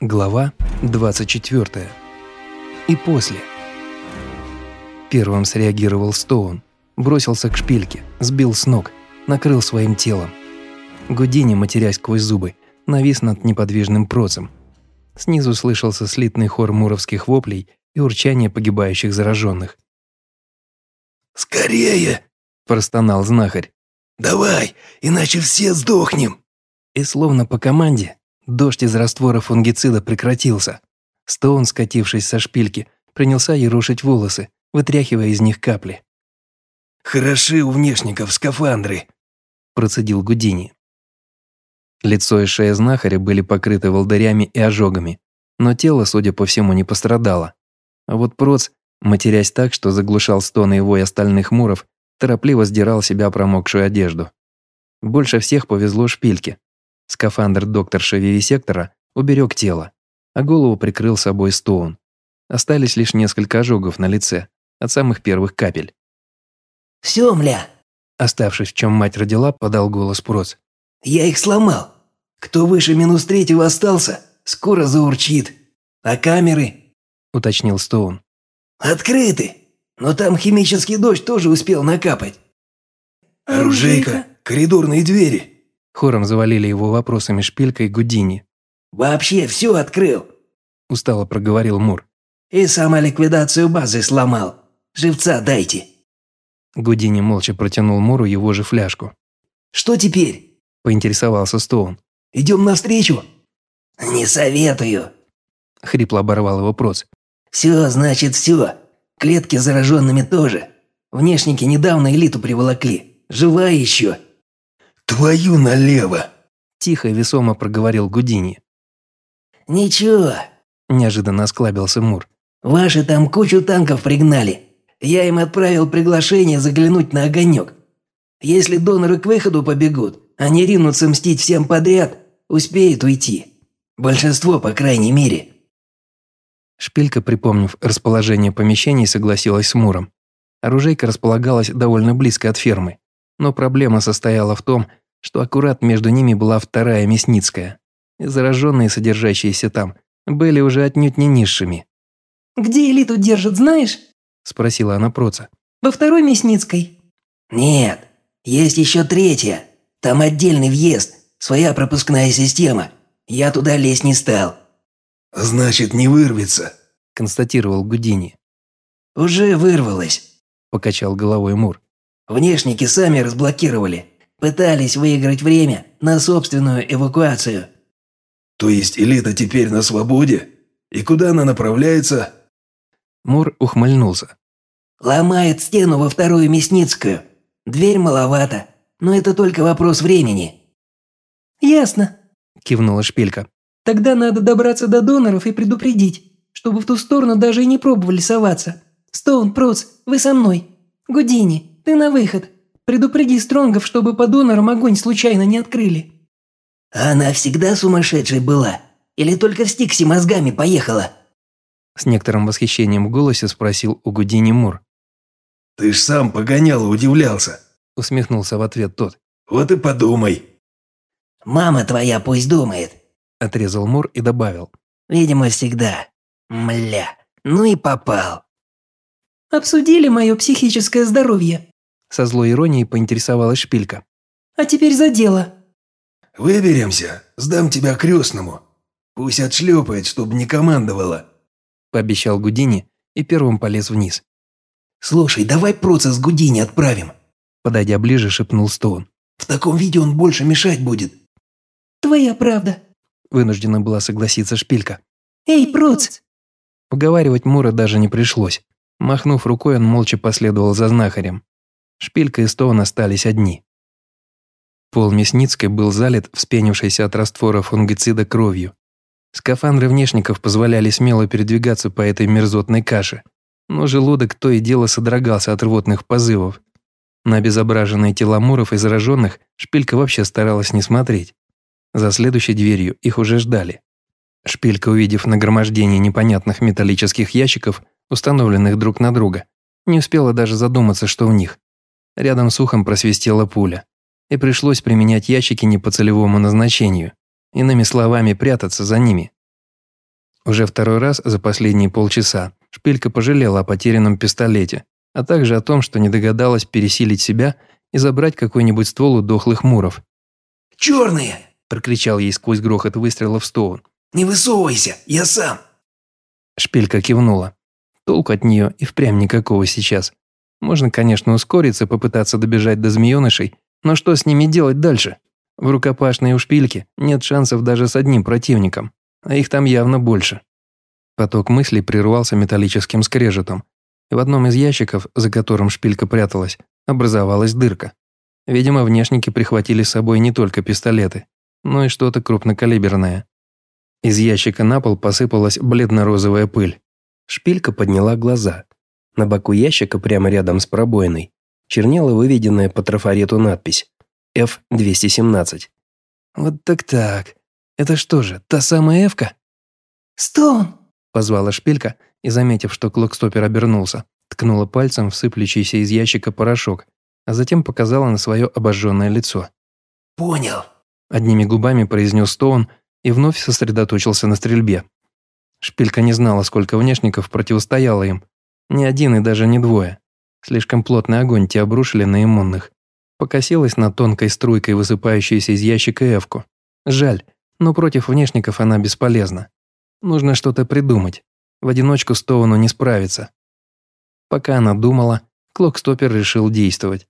Глава 24. И после. Первым среагировал Стоун. Бросился к шпильке, сбил с ног, накрыл своим телом. Гудини, матерясь сквозь зубы, навис над неподвижным процем. Снизу слышался слитный хор муровских воплей и урчание погибающих зараженных. «Скорее!» – простонал знахарь. «Давай, иначе все сдохнем!» И словно по команде Дождь из раствора фунгицида прекратился. Стоун, скатившись со шпильки, принялся ерушить волосы, вытряхивая из них капли. «Хороши у внешников скафандры», – процедил Гудини. Лицо и шея знахаря были покрыты волдырями и ожогами, но тело, судя по всему, не пострадало. А вот проц, матерясь так, что заглушал стоны его и остальных муров, торопливо сдирал себя промокшую одежду. Больше всех повезло шпильке, Скафандр докторша Вивисектора уберег тело, а голову прикрыл собой Стоун. Остались лишь несколько ожогов на лице от самых первых капель. «Всё, мля!» Оставшись, в чем мать родила, подал голос Проц. «Я их сломал. Кто выше минус третьего остался, скоро заурчит. А камеры?» Уточнил Стоун. «Открыты, но там химический дождь тоже успел накапать». «Оружейка, коридорные двери», Хором завалили его вопросами шпилька и Гудини. «Вообще все открыл», – устало проговорил Мур. «И самоликвидацию базы сломал. Живца дайте». Гудини молча протянул Муру его же фляжку. «Что теперь?» – поинтересовался Стоун. «Идем навстречу?» «Не советую», – хрипло оборвал его проц. «Все значит все. Клетки зараженными тоже. Внешники недавно элиту приволокли. Жива еще». «Твою налево!» – тихо и весомо проговорил Гудини. «Ничего», – неожиданно осклабился Мур. «Ваши там кучу танков пригнали. Я им отправил приглашение заглянуть на огонек. Если доноры к выходу побегут, они ринутся мстить всем подряд, успеют уйти. Большинство, по крайней мере». Шпилька, припомнив расположение помещений, согласилась с Муром. Оружейка располагалась довольно близко от фермы. Но проблема состояла в том, что аккурат между ними была вторая Мясницкая. И зараженные, содержащиеся там, были уже отнюдь не низшими. «Где элиту держат, знаешь?» – спросила она Проца. «Во второй Мясницкой». «Нет, есть еще третья. Там отдельный въезд, своя пропускная система. Я туда лезть не стал». «Значит, не вырвется», – констатировал Гудини. «Уже вырвалось», – покачал головой Мур. Внешники сами разблокировали. Пытались выиграть время на собственную эвакуацию. То есть элита теперь на свободе? И куда она направляется? Мур ухмыльнулся. Ломает стену во вторую Мясницкую. Дверь маловато, но это только вопрос времени. Ясно, кивнула Шпилька. Тогда надо добраться до доноров и предупредить, чтобы в ту сторону даже и не пробовали соваться. Стоун, Проц, вы со мной. Гудини, ты на выход. Предупреди Стронгов, чтобы по донорам огонь случайно не открыли». «Она всегда сумасшедшей была? Или только в Стиксе мозгами поехала?» С некоторым восхищением в голосе спросил у Гудини Мур. «Ты ж сам погонял и удивлялся», – усмехнулся в ответ тот. «Вот и подумай». «Мама твоя пусть думает», – отрезал Мур и добавил. «Видимо, всегда. Мля, ну и попал». «Обсудили мое психическое здоровье?» Со злой иронией поинтересовалась шпилька. «А теперь за дело». «Выберемся, сдам тебя крестному. Пусть отшлепает, чтобы не командовала», – пообещал Гудини и первым полез вниз. «Слушай, давай процесс Гудини отправим», – подойдя ближе, шепнул Стоун. «В таком виде он больше мешать будет». «Твоя правда», – вынуждена была согласиться шпилька. «Эй, проц!» Уговаривать Мура даже не пришлось. Махнув рукой, он молча последовал за знахарем. Шпилька и Стоун остались одни. Пол Мясницкой был залит вспенившейся от раствора фунгицида кровью. Скафандры внешников позволяли смело передвигаться по этой мерзотной каше, но желудок то и дело содрогался от рвотных позывов. На обезображенные тела муров и зараженных Шпилька вообще старалась не смотреть. За следующей дверью их уже ждали. Шпилька, увидев нагромождение непонятных металлических ящиков, установленных друг на друга, не успела даже задуматься, что в них. Рядом с ухом просвистела пуля, и пришлось применять ящики не по целевому назначению, иными словами, прятаться за ними. Уже второй раз за последние полчаса Шпилька пожалела о потерянном пистолете, а также о том, что не догадалась пересилить себя и забрать какой-нибудь ствол у дохлых муров. «Черные!» – прокричал ей сквозь грохот выстрела в Стоун. «Не высовывайся, я сам!» Шпилька кивнула. Толку от нее и впрямь никакого сейчас. Можно, конечно, ускориться, попытаться добежать до змеенышей, но что с ними делать дальше? В рукопашной у шпильки нет шансов даже с одним противником, а их там явно больше. Поток мыслей прервался металлическим скрежетом, в одном из ящиков, за которым шпилька пряталась, образовалась дырка. Видимо, внешники прихватили с собой не только пистолеты, но и что-то крупнокалиберное. Из ящика на пол посыпалась бледно-розовая пыль. Шпилька подняла глаза. На боку ящика, прямо рядом с пробоиной, чернела выведенная по трафарету надпись F-217. Вот так-так. Это что же, та самая Эвка? «Стоун!» – позвала шпилька и, заметив, что Клокстопер обернулся, ткнула пальцем в сыплющийся из ящика порошок, а затем показала на свое обожженное лицо. «Понял», – одними губами произнес Стоун – и вновь сосредоточился на стрельбе. Шпилька не знала, сколько внешников противостояло им. Ни один и даже не двое. Слишком плотный огонь те обрушили на иммунных. Покосилась на тонкой струйкой высыпающейся из ящика эвку. Жаль, но против внешников она бесполезна. Нужно что-то придумать. В одиночку Стоуну не справиться. Пока она думала, Клокстопер решил действовать.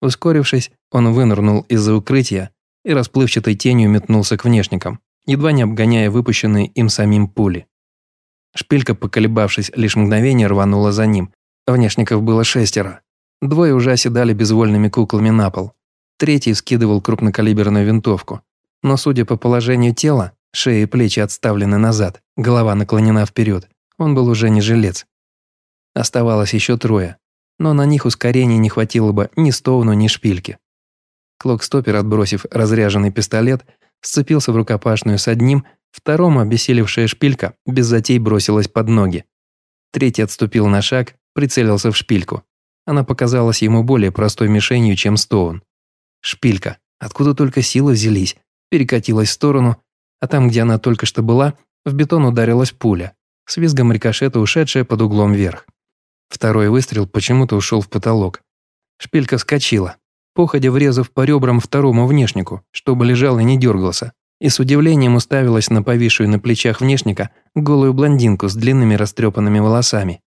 Ускорившись, он вынырнул из-за укрытия и расплывчатой тенью метнулся к внешникам едва не обгоняя выпущенные им самим пули. Шпилька, поколебавшись лишь мгновение, рванула за ним. Внешников было шестеро. Двое уже оседали безвольными куклами на пол. Третий скидывал крупнокалиберную винтовку. Но, судя по положению тела, шея и плечи отставлены назад, голова наклонена вперед. Он был уже не жилец. Оставалось еще трое, но на них ускорения не хватило бы ни Стоуну, ни Шпильки. Клокстопер, отбросив разряженный пистолет, сцепился в рукопашную с одним, второму обессилевшая шпилька без затей бросилась под ноги. Третий отступил на шаг, прицелился в шпильку. Она показалась ему более простой мишенью, чем Стоун. Шпилька, откуда только силы взялись, перекатилась в сторону, а там, где она только что была, в бетон ударилась пуля, с визгом рикошета ушедшая под углом вверх. Второй выстрел почему-то ушел в потолок. Шпилька вскочила, походя врезав по ребрам второму внешнику, чтобы лежал и не дергался, и с удивлением уставилась на повисшую на плечах внешника голую блондинку с длинными растрепанными волосами.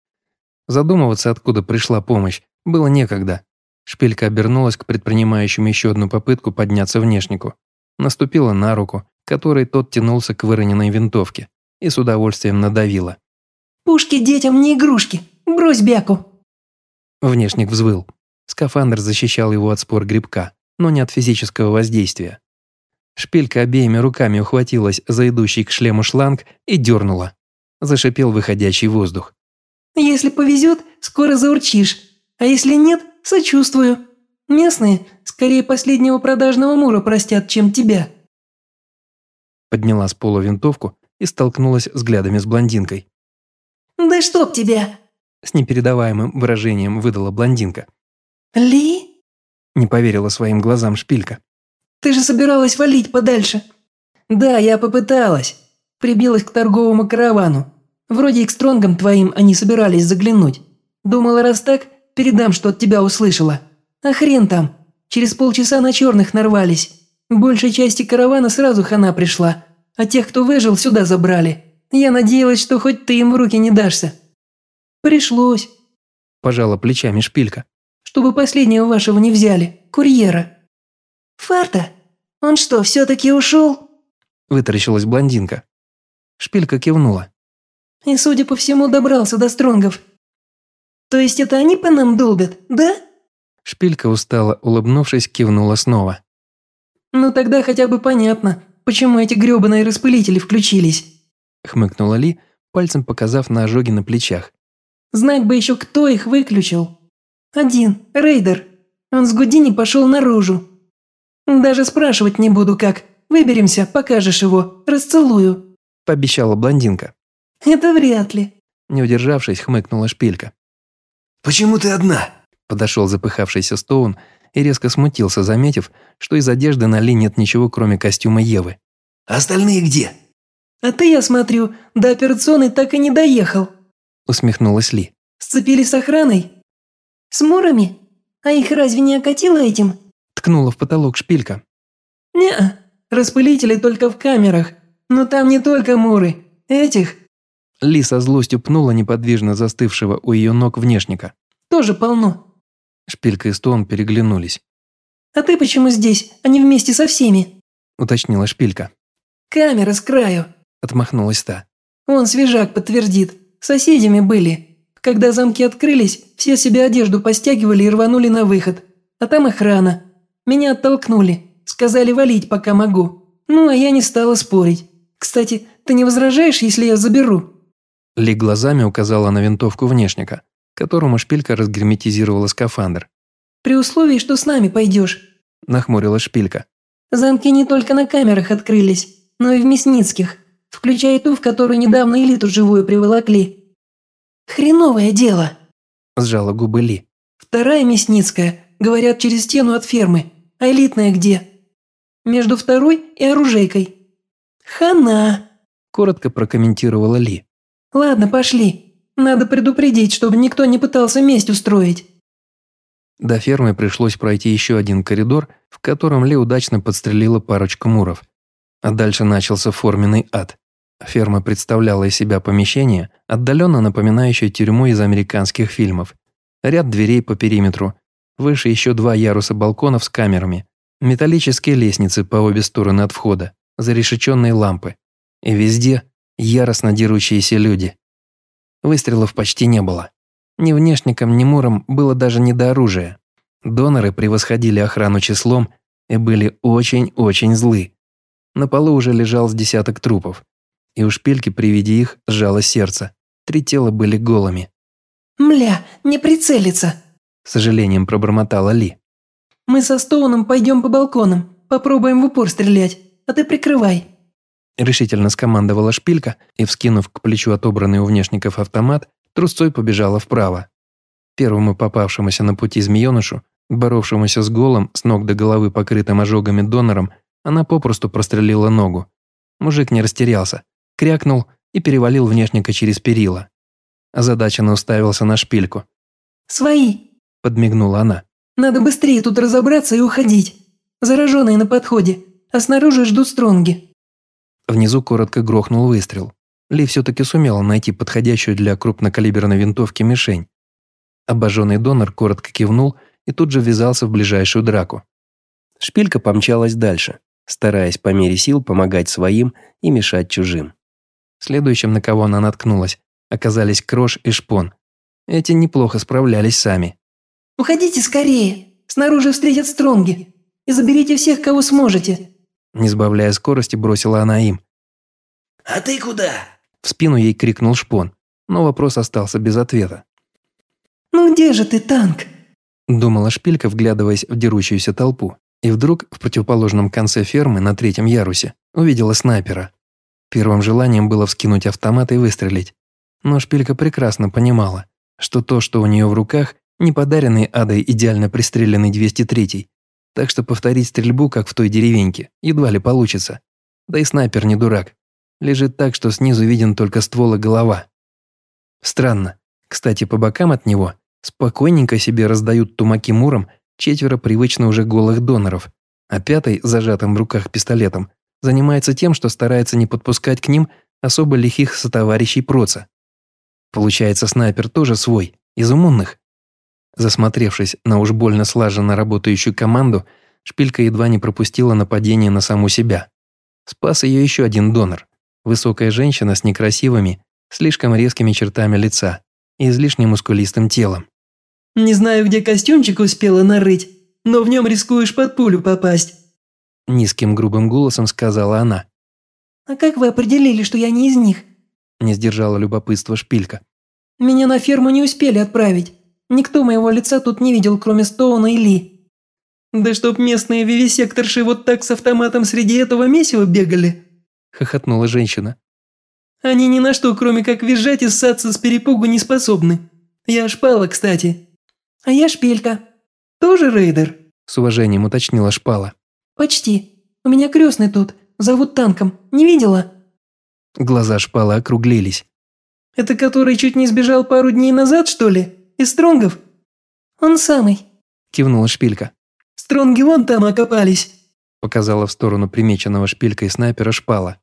Задумываться, откуда пришла помощь, было некогда. Шпилька обернулась к предпринимающему еще одну попытку подняться внешнику. Наступила на руку, которой тот тянулся к выроненной винтовке, и с удовольствием надавила. «Пушки детям не игрушки! Брось бяку!» Внешник взвыл. Скафандр защищал его от спор грибка, но не от физического воздействия. Шпилька обеими руками ухватилась за идущий к шлему шланг и дернула. Зашипел выходящий воздух. «Если повезет, скоро заурчишь, а если нет, сочувствую. Местные скорее последнего продажного мура простят, чем тебя». Подняла с пола винтовку и столкнулась взглядами с блондинкой. «Да чтоб тебя!» С непередаваемым выражением выдала блондинка. «Ли?» – не поверила своим глазам шпилька. «Ты же собиралась валить подальше». «Да, я попыталась. Прибилась к торговому каравану. Вроде и к стронгам твоим они собирались заглянуть. Думала, раз так, передам, что от тебя услышала. А хрен там. Через полчаса на черных нарвались. Большей части каравана сразу хана пришла, а тех, кто выжил, сюда забрали. Я надеялась, что хоть ты им в руки не дашься». «Пришлось», – пожала плечами шпилька чтобы последнего вашего не взяли, курьера». «Фарта? Он что, все-таки ушел?» Вытаращилась блондинка. Шпилька кивнула. «И, судя по всему, добрался до Стронгов. То есть это они по нам долбят, да?» Шпилька устала, улыбнувшись, кивнула снова. «Ну тогда хотя бы понятно, почему эти грёбаные распылители включились», хмыкнула Ли, пальцем показав на ожоги на плечах. «Знать бы еще, кто их выключил». «Один, рейдер. Он с Гудини пошел наружу. Даже спрашивать не буду как. Выберемся, покажешь его, расцелую», – пообещала блондинка. «Это вряд ли», – не удержавшись, хмыкнула шпилька. «Почему ты одна?» – подошел запыхавшийся Стоун и резко смутился, заметив, что из одежды на Ли нет ничего, кроме костюма Евы. «Остальные где?» А ты, я смотрю, до операционной так и не доехал. Усмехнулась Ли. Сцепились с охраной? С мурами? А их разве не окатило этим? Ткнула в потолок шпилька. не распылители только в камерах. Но там не только муры. Этих Ли со злостью пнула неподвижно застывшего у ее ног внешника. тоже полно. Шпилька и Стоун переглянулись. А ты почему здесь, а не вместе со всеми? Уточнила шпилька. Камера с краю. Отмахнулась та. Он свежак подтвердит. Соседями были. Когда замки открылись, все себе одежду постягивали и рванули на выход. А там охрана. Меня оттолкнули. Сказали валить, пока могу. Ну, а я не стала спорить. Кстати, ты не возражаешь, если я заберу? Ли глазами указала на винтовку внешника, которому шпилька разгерметизировала скафандр. При условии, что с нами пойдешь. Нахмурила шпилька. Замки не только на камерах открылись, но и в Мясницких, включая ту, в которую недавно элиту живую приволокли. Хреновое дело. Сжала губы Ли. Вторая Мясницкая, говорят, через стену от фермы. А элитная где? Между второй и оружейкой. Хана. Коротко прокомментировала Ли. Ладно, пошли. Надо предупредить, чтобы никто не пытался месть устроить. До фермы пришлось пройти еще один коридор, в котором Ли удачно подстрелила парочку муров. А дальше начался форменный ад. Ферма представляла из себя помещение, отдаленно напоминающее тюрьму из американских фильмов. Ряд дверей по периметру, выше еще два яруса балконов с камерами, металлические лестницы по обе стороны от входа, зарешеченные лампы. И везде яростно дерущиеся люди. Выстрелов почти не было. Ни внешникам, ни мурам было даже не до оружия. Доноры превосходили охрану числом и были очень-очень злы. На полу уже лежал с десяток трупов. И у шпильки при виде их сжало сердце. Три тела были голыми. Мля, не прицелиться. С сожалением пробормотала Ли. Мы со Стоуном пойдем по балконам, попробуем в упор стрелять, а ты прикрывай. Решительно скомандовала шпилька и, вскинув к плечу отобранный у внешников автомат, трусцой побежала вправо. Первому попавшемуся на пути змеенышу, боровшемуся с голым, с ног до головы покрытым ожогами донором, она попросту прострелила ногу. Мужик не растерялся, крякнул и перевалил внешника через перила. Озадаченно уставился на шпильку. «Свои!» – подмигнула она. «Надо быстрее тут разобраться и уходить. Зараженные на подходе, а снаружи ждут стронги». Внизу коротко грохнул выстрел. Ли все-таки сумела найти подходящую для крупнокалиберной винтовки мишень. Обожженный донор коротко кивнул и тут же ввязался в ближайшую драку. Шпилька помчалась дальше, стараясь по мере сил помогать своим и мешать чужим. Следующим, на кого она наткнулась, оказались Крош и Шпон. Эти неплохо справлялись сами. «Уходите скорее! Снаружи встретят стронги! И заберите всех, кого сможете!» Не сбавляя скорости, бросила она им. «А ты куда?» В спину ей крикнул Шпон, но вопрос остался без ответа. «Ну где же ты, танк?» Думала шпилька, вглядываясь в дерущуюся толпу. И вдруг в противоположном конце фермы на третьем ярусе увидела снайпера. Первым желанием было вскинуть автомат и выстрелить. Но шпилька прекрасно понимала, что то, что у нее в руках, не подаренный адой идеально пристреленный 203 так что повторить стрельбу, как в той деревеньке, едва ли получится. Да и снайпер не дурак. Лежит так, что снизу виден только ствол и голова. Странно. Кстати, по бокам от него спокойненько себе раздают тумаки муром четверо привычно уже голых доноров, а пятый, зажатым в руках пистолетом, занимается тем, что старается не подпускать к ним особо лихих сотоварищей проца. Получается, снайпер тоже свой, из умных. Засмотревшись на уж больно слаженно работающую команду, шпилька едва не пропустила нападение на саму себя. Спас ее еще один донор. Высокая женщина с некрасивыми, слишком резкими чертами лица и излишне мускулистым телом. «Не знаю, где костюмчик успела нарыть, но в нем рискуешь под пулю попасть». Низким грубым голосом сказала она. «А как вы определили, что я не из них?» Не сдержала любопытство шпилька. «Меня на ферму не успели отправить. Никто моего лица тут не видел, кроме Стоуна и Ли. Да чтоб местные вивисекторши вот так с автоматом среди этого месива бегали!» Хохотнула женщина. «Они ни на что, кроме как визжать и ссаться с перепугу не способны. Я шпала, кстати». «А я шпилька. Тоже рейдер?» С уважением уточнила шпала. «Почти. У меня крестный тут. Зовут Танком. Не видела?» Глаза шпала округлились. «Это который чуть не сбежал пару дней назад, что ли? Из Стронгов?» «Он самый», – кивнула шпилька. «Стронги вон там окопались», – показала в сторону примеченного шпилькой снайпера шпала.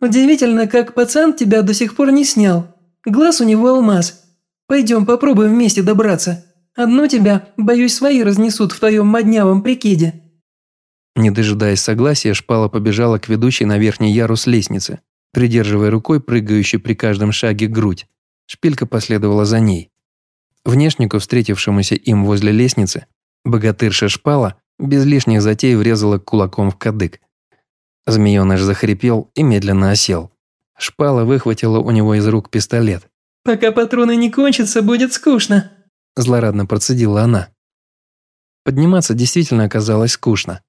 «Удивительно, как пацан тебя до сих пор не снял. Глаз у него алмаз. Пойдем попробуем вместе добраться. Одну тебя, боюсь, свои разнесут в твоем моднявом прикиде». Не дожидаясь согласия, шпала побежала к ведущей на верхний ярус лестницы, придерживая рукой прыгающую при каждом шаге грудь. Шпилька последовала за ней. Внешнику, встретившемуся им возле лестницы, богатырша шпала без лишних затей врезала кулаком в кадык. Змеёныш захрипел и медленно осел. Шпала выхватила у него из рук пистолет. «Пока патроны не кончатся, будет скучно», – злорадно процедила она. Подниматься действительно оказалось скучно.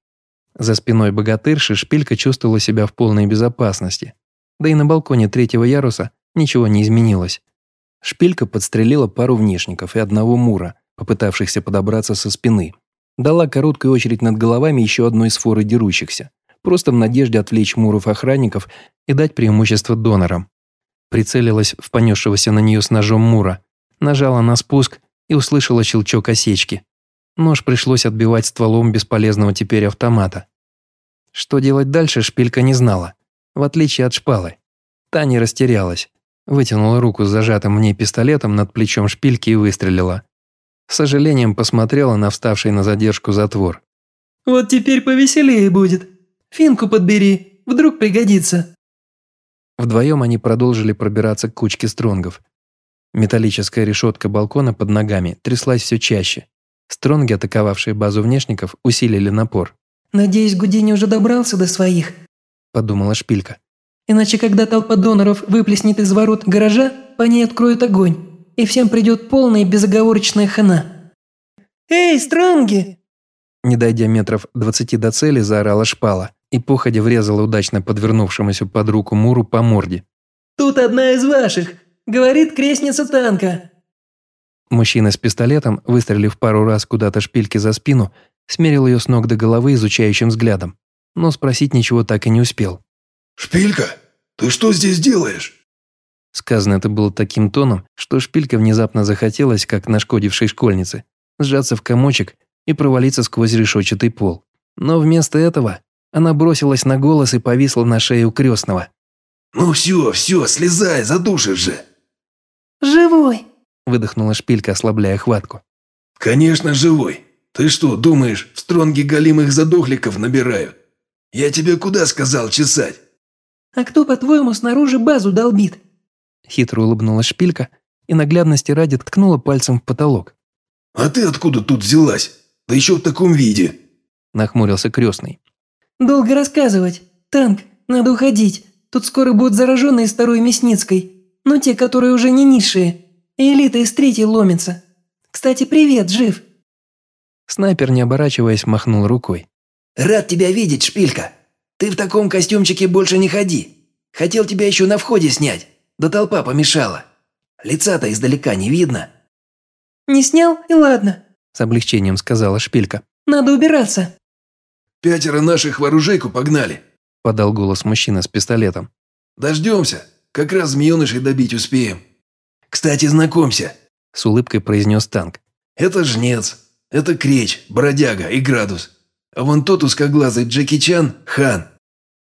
За спиной богатырши шпилька чувствовала себя в полной безопасности. Да и на балконе третьего яруса ничего не изменилось. Шпилька подстрелила пару внешников и одного мура, попытавшихся подобраться со спины. Дала короткую очередь над головами еще одной сфоры дерущихся, просто в надежде отвлечь муров-охранников и дать преимущество донорам. Прицелилась в понесшегося на нее с ножом мура, нажала на спуск и услышала щелчок осечки. Нож пришлось отбивать стволом бесполезного теперь автомата. Что делать дальше, шпилька не знала, в отличие от шпалы. Та не растерялась, вытянула руку с зажатым в ней пистолетом над плечом шпильки и выстрелила. С сожалением посмотрела на вставший на задержку затвор. «Вот теперь повеселее будет. Финку подбери, вдруг пригодится». Вдвоем они продолжили пробираться к кучке стронгов. Металлическая решетка балкона под ногами тряслась все чаще. Стронги, атаковавшие базу внешников, усилили напор. «Надеюсь, Гудини уже добрался до своих», – подумала Шпилька. «Иначе, когда толпа доноров выплеснет из ворот гаража, по ней откроют огонь, и всем придет полная безоговорочная хана». «Эй, Стронги!» Не дойдя метров двадцати до цели, заорала Шпала и походя врезала удачно подвернувшемуся под руку Муру по морде. «Тут одна из ваших! Говорит крестница танка!» Мужчина с пистолетом, выстрелив пару раз куда-то шпильки за спину, смерил ее с ног до головы изучающим взглядом, но спросить ничего так и не успел. «Шпилька, ты что здесь делаешь?» Сказано это было таким тоном, что шпилька внезапно захотелось, как нашкодившей школьнице, сжаться в комочек и провалиться сквозь решетчатый пол. Но вместо этого она бросилась на голос и повисла на шее у крестного. «Ну все, все, слезай, задушишь же!» «Живой!» выдохнула шпилька, ослабляя хватку. «Конечно, живой. Ты что, думаешь, в стронге голимых задохликов набирают? Я тебе куда сказал чесать?» «А кто, по-твоему, снаружи базу долбит?» Хитро улыбнулась шпилька и наглядности ради ткнула пальцем в потолок. «А ты откуда тут взялась? Да еще в таком виде!» Нахмурился крестный. «Долго рассказывать. Танк, надо уходить. Тут скоро будут зараженные старой Мясницкой. Ну, те, которые уже не низшие. Элита из третьей ломится. Кстати, привет, жив?» Снайпер, не оборачиваясь, махнул рукой. «Рад тебя видеть, шпилька. Ты в таком костюмчике больше не ходи. Хотел тебя еще на входе снять, да толпа помешала. Лица-то издалека не видно». «Не снял, и ладно», – с облегчением сказала шпилька. «Надо убираться». «Пятеро наших в оружейку погнали», – подал голос мужчина с пистолетом. «Дождемся, как раз змеенышей добить успеем». «Кстати, знакомься», – с улыбкой произнес танк. «Это жнец, это кречь, бродяга и градус. А вон тот узкоглазый Джеки Чан – хан».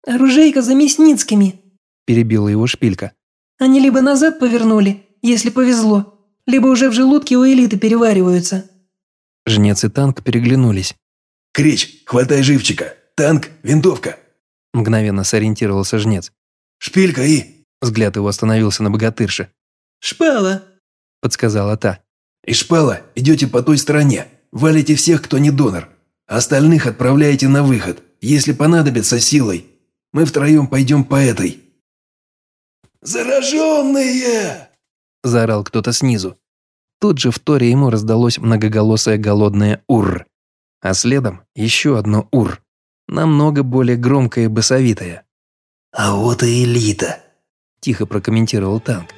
«Оружейка за Мясницкими», – перебила его шпилька. «Они либо назад повернули, если повезло, либо уже в желудке у элиты перевариваются». Жнец и танк переглянулись. «Кречь, хватай живчика! Танк, винтовка!» Мгновенно сориентировался жнец. «Шпилька и...» Взгляд его остановился на богатырше. «Шпала!» – подсказала та. «И шпала, идете по той стороне. Валите всех, кто не донор. Остальных отправляете на выход, если понадобится силой. Мы втроем пойдем по этой». «Зараженные!» – заорал кто-то снизу. Тут же в торе ему раздалось многоголосое голодное «Ур!», а следом еще одно «Ур!», намного более громкое и басовитое. «А вот и элита», – тихо прокомментировал танк.